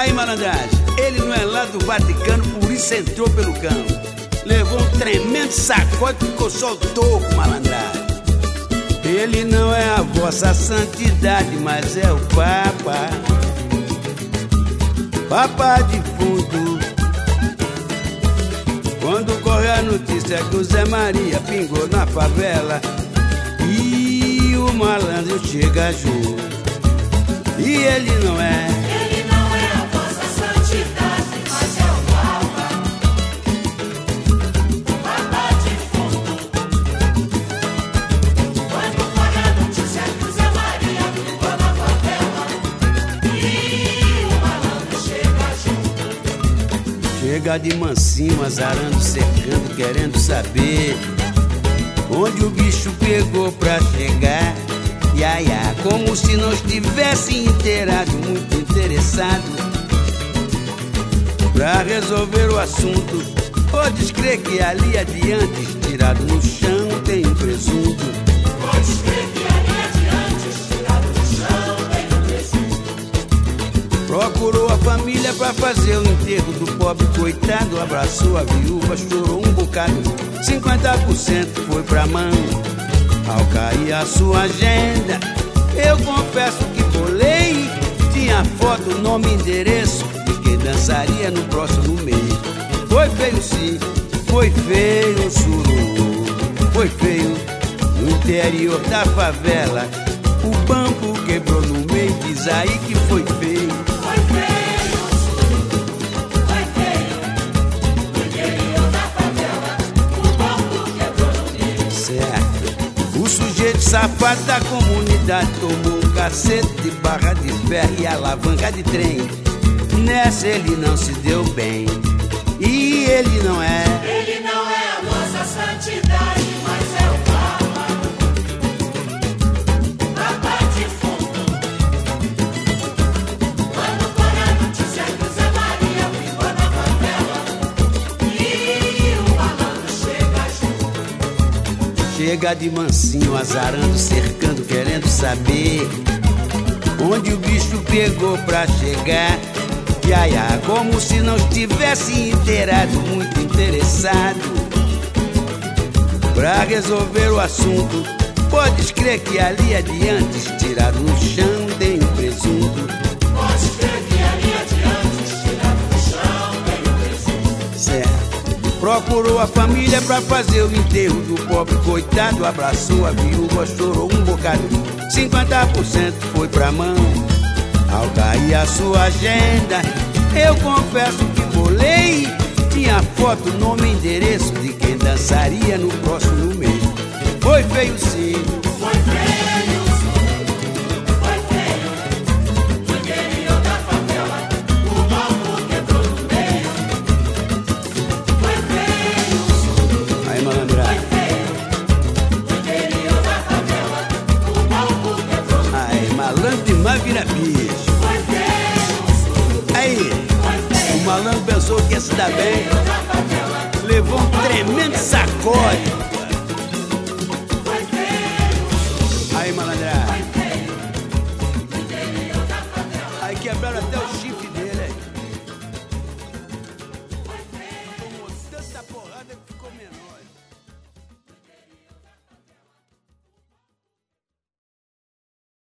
Aí, malandragem, ele não é lá do Vaticano, por isso entrou pelo cão. Levou um tremendo sacode e ficou só o toco, malandragem. Ele não é a vossa santidade, mas é o Papa. Papa de fundo. Quando corre a notícia que o Zé Maria pingou na favela e o malandro chega junto. E ele não é Chega de mansinho, azarando, secando, querendo saber onde o bicho pegou pra chegar. Ia, ia, como se não estivesse inteirado, muito interessado pra resolver o assunto. Podes crer que ali adiante, estirado no chão, tem um presunto. Podes crer que Procurou a família pra fazer o enterro do pobre coitado. Abraçou a viúva, chorou um bocado. 50% foi pra mão. Ao cair a sua agenda, eu confesso que bolei. Tinha foto, nome, endereço de quem dançaria no próximo mês. Foi feio sim, foi feio suru. Foi feio no interior da favela. O banco quebrou no meio, diz aí que. Foi feio, safado da comunidade tomou cacete barra de ferro e alavanca de trem. Nessa ele não se deu bem. E ele não é. Ele não é chega de mansinho, azarando, cercando, querendo saber onde o bicho pegou pra chegar. Iaia, como se não estivesse inteirado, muito interessado pra resolver o assunto. Podes crer que ali adiante, estirado no chão, tem Procurou a família pra fazer o enterro do pobre coitado. Abraçou a viúva, chorou um bocado. 50% foi pra mão. Ao cair a sua agenda, eu confesso que bolei. Tinha foto, nome, endereço de quem dançaria no próximo mês. Foi feio vai virar bicho. Aí, o malandro pensou que ia se dar bem. Levou um tremendo sacode. Aí, malandra. Aí quebraram até o chifre dele aí. Tomou tanta porrada que ficou menor.